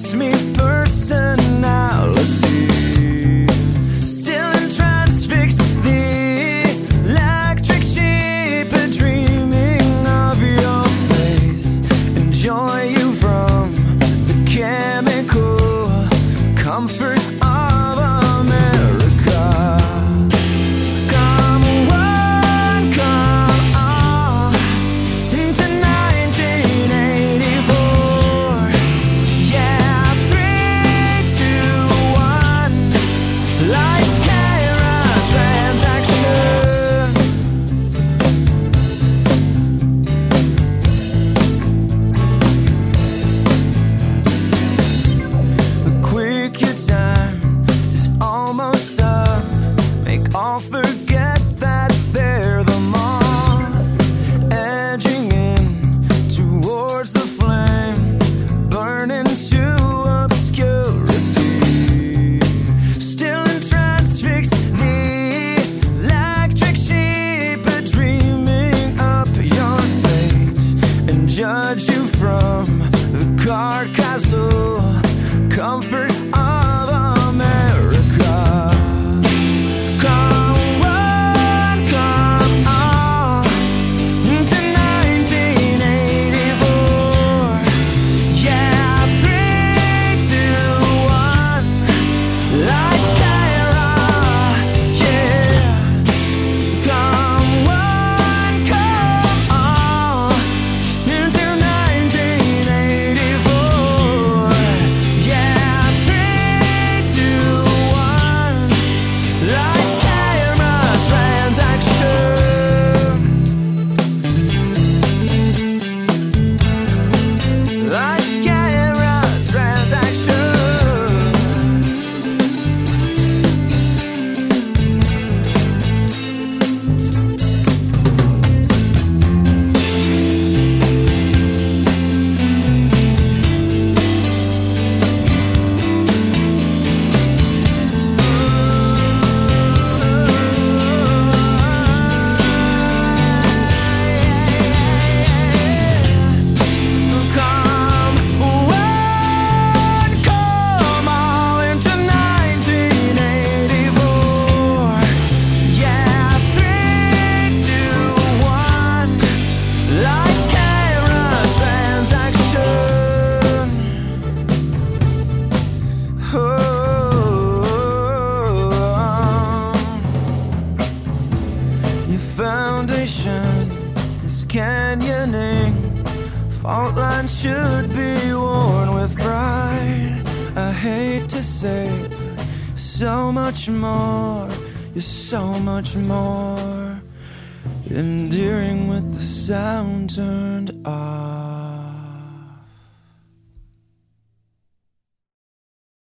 trust me personality. Still in transfixed the electric sheep, dreaming of your face. Enjoy you from the chemical comfort comfort Fault lines should be worn with pride. I hate to say so much more. You're so much more endearing with the sound turned off.